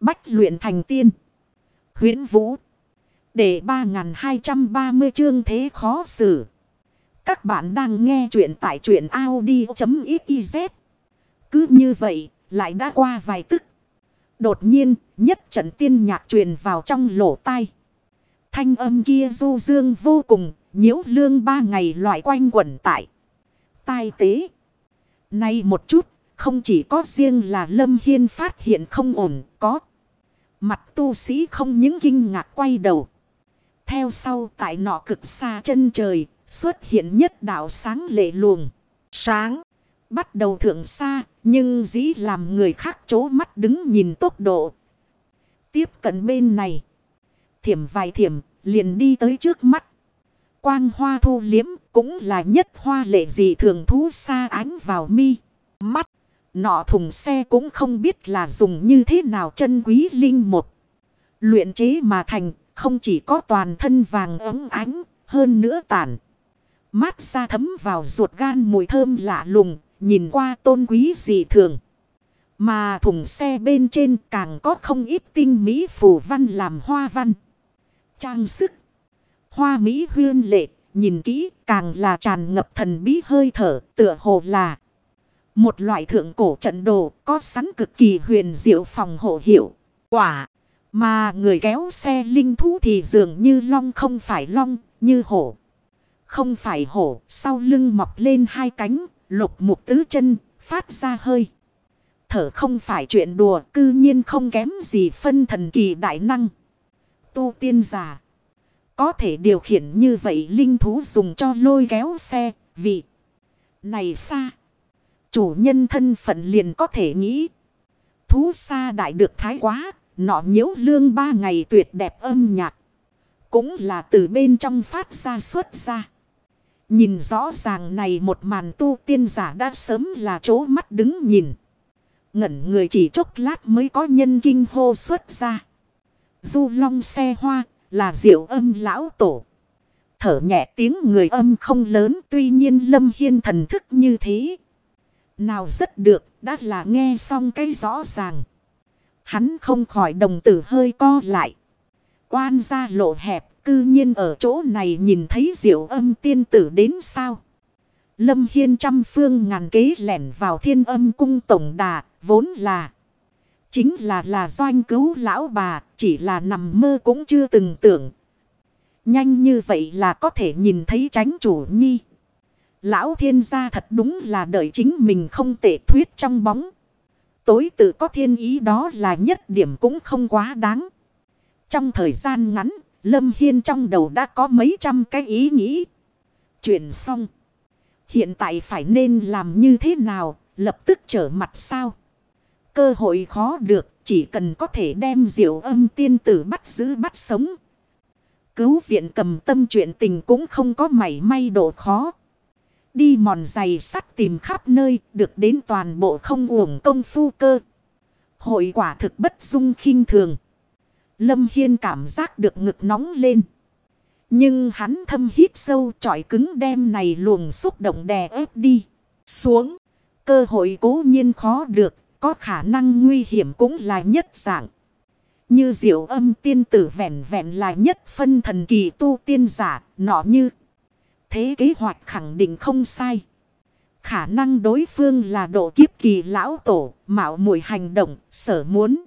Bách luyện thành tiên. huyễn Vũ. Để 3230 chương thế khó xử. Các bạn đang nghe truyện tại truyện Audi.xyz. Cứ như vậy, lại đã qua vài tức. Đột nhiên, nhất trận tiên nhạc truyền vào trong lỗ tai. Thanh âm kia du dương vô cùng, nhiễu lương ba ngày loại quanh quẩn tại. Tai tế. Nay một chút, không chỉ có riêng là Lâm Hiên phát hiện không ổn, có. Mặt tu sĩ không những kinh ngạc quay đầu. Theo sau tại nọ cực xa chân trời, xuất hiện nhất đạo sáng lệ luồng. Sáng, bắt đầu thượng xa, nhưng dĩ làm người khác chố mắt đứng nhìn tốc độ. Tiếp cận bên này. Thiểm vài thiểm, liền đi tới trước mắt. Quang hoa thu liếm cũng là nhất hoa lệ gì thường thú xa ánh vào mi. Mắt, nọ thùng xe cũng không biết là dùng như thế nào chân quý linh một. Luyện chế mà thành, không chỉ có toàn thân vàng ấm ánh, hơn nữa tản. Mát ra thấm vào ruột gan mùi thơm lạ lùng, nhìn qua tôn quý dị thường. Mà thùng xe bên trên càng có không ít tinh mỹ phù văn làm hoa văn. Trang sức. Hoa mỹ huyên lệ, nhìn kỹ càng là tràn ngập thần bí hơi thở, tựa hồ là một loại thượng cổ trận đồ có sẵn cực kỳ huyền diệu phòng hộ hiệu. Quả, mà người kéo xe linh thú thì dường như long không phải long, như hổ. Không phải hổ, sau lưng mọc lên hai cánh, lục mục tứ chân, phát ra hơi. Thở không phải chuyện đùa, cư nhiên không kém gì phân thần kỳ đại năng. Tu tiên giả. Có thể điều khiển như vậy linh thú dùng cho lôi kéo xe, vì này xa. Chủ nhân thân phận liền có thể nghĩ. Thú xa đại được thái quá, nọ nhiễu lương ba ngày tuyệt đẹp âm nhạc. Cũng là từ bên trong phát ra xuất ra. Nhìn rõ ràng này một màn tu tiên giả đã sớm là chỗ mắt đứng nhìn. Ngẩn người chỉ chốc lát mới có nhân kinh hô xuất ra. Du long xe hoa là diệu âm lão tổ. Thở nhẹ tiếng người âm không lớn tuy nhiên lâm hiên thần thức như thế. Nào rất được đã là nghe xong cái rõ ràng. Hắn không khỏi đồng tử hơi co lại. Quan ra lộ hẹp cư nhiên ở chỗ này nhìn thấy diệu âm tiên tử đến sao. Lâm Hiên trăm phương ngàn kế lẻn vào thiên âm cung tổng đà, vốn là. Chính là là doanh cứu lão bà, chỉ là nằm mơ cũng chưa từng tưởng. Nhanh như vậy là có thể nhìn thấy tránh chủ nhi. Lão thiên gia thật đúng là đợi chính mình không tệ thuyết trong bóng. Tối tự có thiên ý đó là nhất điểm cũng không quá đáng. Trong thời gian ngắn, Lâm Hiên trong đầu đã có mấy trăm cái ý nghĩ. Chuyện xong. Hiện tại phải nên làm như thế nào, lập tức trở mặt sao? Cơ hội khó được, chỉ cần có thể đem diệu âm tiên tử bắt giữ bắt sống. Cứu viện cầm tâm chuyện tình cũng không có mảy may độ khó. Đi mòn giày sắt tìm khắp nơi, được đến toàn bộ không uổng công phu cơ. Hội quả thực bất dung khinh thường. Lâm Hiên cảm giác được ngực nóng lên. Nhưng hắn thâm hít sâu trọi cứng đem này luồng xúc động đè ép đi. Xuống. Cơ hội cố nhiên khó được. Có khả năng nguy hiểm cũng là nhất dạng. Như diệu âm tiên tử vẹn vẹn là nhất phân thần kỳ tu tiên giả. Nọ như. Thế kế hoạch khẳng định không sai. Khả năng đối phương là độ kiếp kỳ lão tổ. Mạo muội hành động. Sở muốn.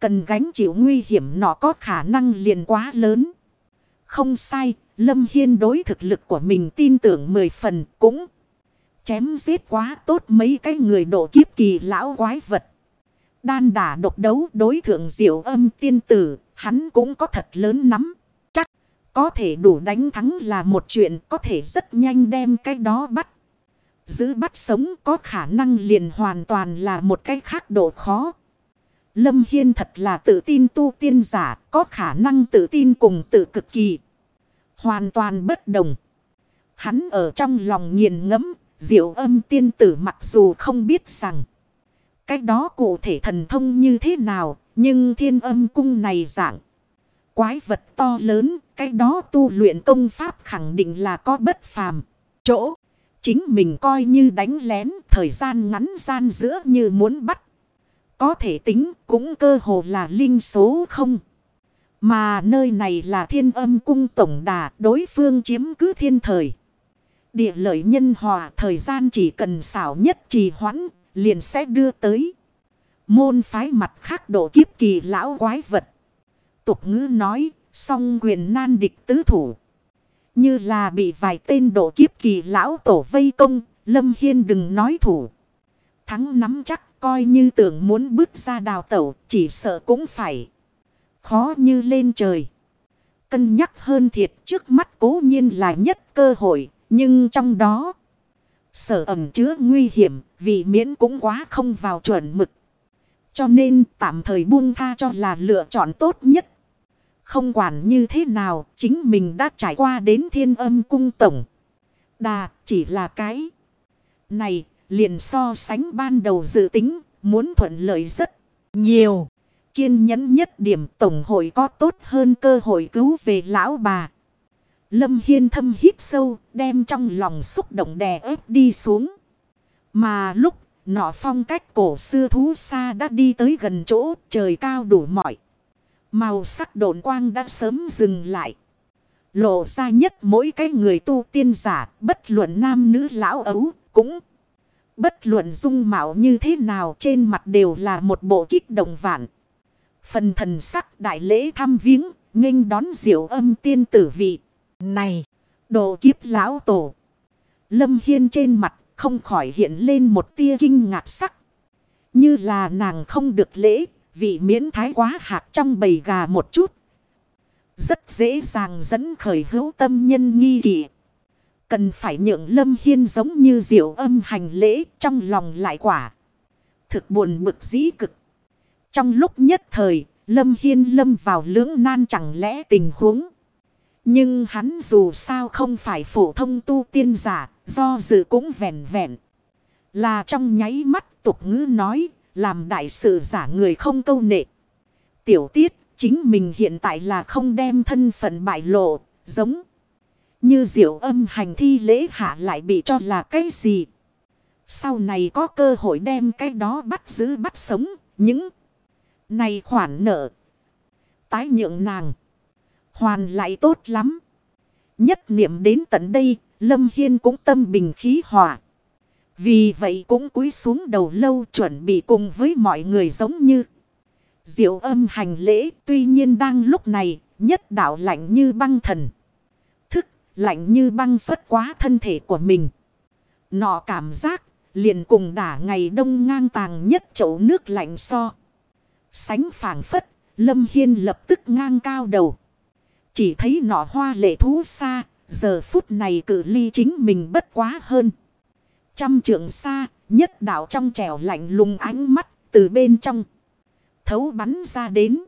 Cần gánh chịu nguy hiểm nọ có khả năng liền quá lớn. Không sai, Lâm Hiên đối thực lực của mình tin tưởng mười phần cũng chém giết quá tốt mấy cái người độ kiếp kỳ lão quái vật. Đan đả độc đấu đối thượng diệu âm tiên tử, hắn cũng có thật lớn nắm. Có thể đủ đánh thắng là một chuyện có thể rất nhanh đem cái đó bắt. Giữ bắt sống có khả năng liền hoàn toàn là một cái khác độ khó. Lâm Hiên thật là tự tin tu tiên giả, có khả năng tự tin cùng tự cực kỳ. Hoàn toàn bất đồng. Hắn ở trong lòng nghiền ngẫm diệu âm tiên tử mặc dù không biết rằng. Cách đó cụ thể thần thông như thế nào, nhưng thiên âm cung này dạng. Quái vật to lớn, cái đó tu luyện công pháp khẳng định là có bất phàm. Chỗ, chính mình coi như đánh lén, thời gian ngắn gian giữa như muốn bắt có thể tính cũng cơ hồ là linh số không. Mà nơi này là thiên âm cung tổng đà đối phương chiếm cứ thiên thời. Địa lợi nhân hòa thời gian chỉ cần xảo nhất trì hoãn liền sẽ đưa tới. Môn phái mặt khác độ kiếp kỳ lão quái vật. Tục ngữ nói song quyền nan địch tứ thủ. Như là bị vài tên độ kiếp kỳ lão tổ vây công. Lâm Hiên đừng nói thủ. Thắng nắm chắc, coi như tưởng muốn bước ra đào tẩu, chỉ sợ cũng phải. Khó như lên trời. Cân nhắc hơn thiệt trước mắt cố nhiên là nhất cơ hội. Nhưng trong đó. Sở ẩm chứa nguy hiểm. Vì miễn cũng quá không vào chuẩn mực. Cho nên tạm thời buông tha cho là lựa chọn tốt nhất. Không quản như thế nào. Chính mình đã trải qua đến thiên âm cung tổng. Đà chỉ là cái. Này liền so sánh ban đầu dự tính. Muốn thuận lợi rất nhiều kiên nhẫn nhất điểm tổng hội có tốt hơn cơ hội cứu về lão bà. Lâm Hiên thâm hít sâu, đem trong lòng xúc động đè ép đi xuống. Mà lúc nọ phong cách cổ xưa thú xa đã đi tới gần chỗ trời cao đủ mọi. Màu sắc độn quang đã sớm dừng lại. Lộ ra nhất mỗi cái người tu tiên giả, bất luận nam nữ lão ấu, cũng bất luận dung mạo như thế nào trên mặt đều là một bộ kích động vạn. Phần thần sắc đại lễ thăm viếng, nghênh đón diệu âm tiên tử vị. Này, đồ kiếp lão tổ. Lâm Hiên trên mặt không khỏi hiện lên một tia kinh ngạc sắc. Như là nàng không được lễ, vị miễn thái quá hạt trong bầy gà một chút. Rất dễ dàng dẫn khởi hữu tâm nhân nghi kỵ. Cần phải nhượng Lâm Hiên giống như diệu âm hành lễ trong lòng lại quả. Thực buồn bực dĩ cực. Trong lúc nhất thời, Lâm Hiên lâm vào lưỡng nan chẳng lẽ tình huống. Nhưng hắn dù sao không phải phổ thông tu tiên giả, do dự cũng vẹn vẹn. Là trong nháy mắt tục ngữ nói, làm đại sự giả người không câu nệ. Tiểu tiết, chính mình hiện tại là không đem thân phận bại lộ, giống như diệu âm hành thi lễ hạ lại bị cho là cái gì. Sau này có cơ hội đem cái đó bắt giữ bắt sống, những này khoản nợ. Tái nhượng nàng. Hoàn lại tốt lắm. Nhất niệm đến tận đây. Lâm Hiên cũng tâm bình khí hòa. Vì vậy cũng cúi xuống đầu lâu chuẩn bị cùng với mọi người giống như. Diệu âm hành lễ tuy nhiên đang lúc này nhất đạo lạnh như băng thần. Thức lạnh như băng phất quá thân thể của mình. Nọ cảm giác liền cùng đả ngày đông ngang tàng nhất chậu nước lạnh so. Sánh phảng phất, Lâm Hiên lập tức ngang cao đầu. Chỉ thấy nọ hoa lệ thú xa, giờ phút này cử ly chính mình bất quá hơn. Trăm trượng xa, nhất đạo trong trẻo lạnh lùng ánh mắt, từ bên trong. Thấu bắn ra đến.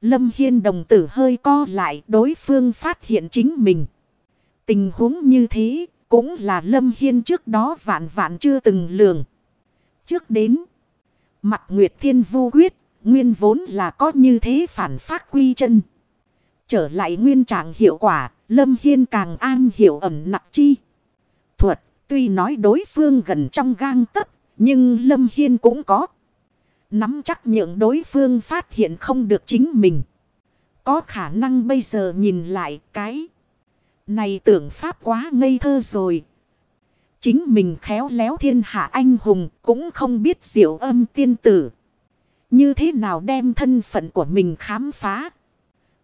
Lâm Hiên đồng tử hơi co lại, đối phương phát hiện chính mình. Tình huống như thế, cũng là Lâm Hiên trước đó vạn vạn chưa từng lường. Trước đến, mặt Nguyệt Thiên Vu Quyết, Nguyên vốn là có như thế phản phát quy chân. Trở lại nguyên trạng hiệu quả, Lâm Hiên càng an hiểu ẩm nặng chi. Thuật, tuy nói đối phương gần trong gang tấc, nhưng Lâm Hiên cũng có. Nắm chắc nhượng đối phương phát hiện không được chính mình. Có khả năng bây giờ nhìn lại cái. Này tưởng pháp quá ngây thơ rồi. Chính mình khéo léo thiên hạ anh hùng cũng không biết diệu âm tiên tử. Như thế nào đem thân phận của mình khám phá.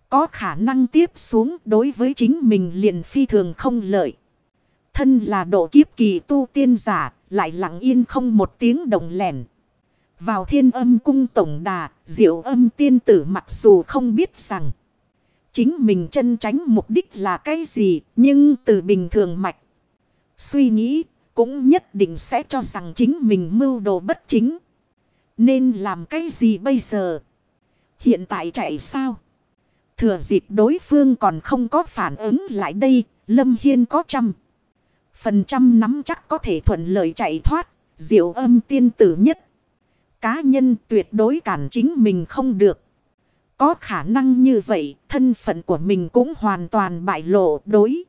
Có khả năng tiếp xuống đối với chính mình liền phi thường không lợi. Thân là độ kiếp kỳ tu tiên giả, lại lặng yên không một tiếng động lẻn. Vào thiên âm cung tổng đà, diệu âm tiên tử mặc dù không biết rằng. Chính mình chân tránh mục đích là cái gì, nhưng từ bình thường mạch. Suy nghĩ, cũng nhất định sẽ cho rằng chính mình mưu đồ bất chính. Nên làm cái gì bây giờ? Hiện tại chạy sao? Thừa dịp đối phương còn không có phản ứng lại đây, Lâm Hiên có trăm. Phần trăm nắm chắc có thể thuận lợi chạy thoát, diệu âm tiên tử nhất. Cá nhân tuyệt đối cản chính mình không được. Có khả năng như vậy, thân phận của mình cũng hoàn toàn bại lộ đối.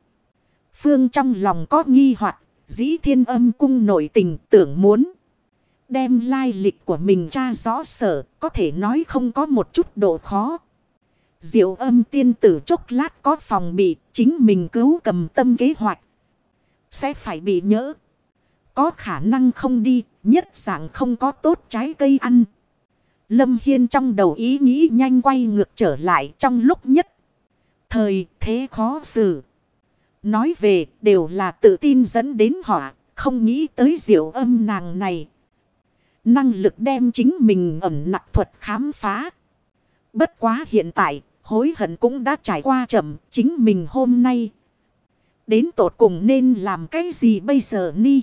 Phương trong lòng có nghi hoặc dĩ thiên âm cung nổi tình tưởng muốn. đem lai lịch của mình tra rõ sở, có thể nói không có một chút độ khó. Diệu âm tiên tử chốc lát có phòng bị, chính mình cứu cầm tâm kế hoạch. Sẽ phải bị nhỡ. Có khả năng không đi, nhất dạng không có tốt trái cây ăn. Lâm Hiên trong đầu ý nghĩ nhanh quay ngược trở lại trong lúc nhất. Thời thế khó xử. Nói về đều là tự tin dẫn đến họ, không nghĩ tới diệu âm nàng này. Năng lực đem chính mình ẩm nặng thuật khám phá. Bất quá hiện tại, hối hận cũng đã trải qua chậm, chính mình hôm nay. Đến tột cùng nên làm cái gì bây giờ ni?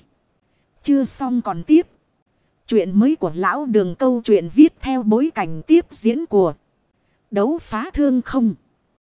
Chưa xong còn tiếp. Chuyện mới của lão đường câu chuyện viết theo bối cảnh tiếp diễn của đấu phá thương không.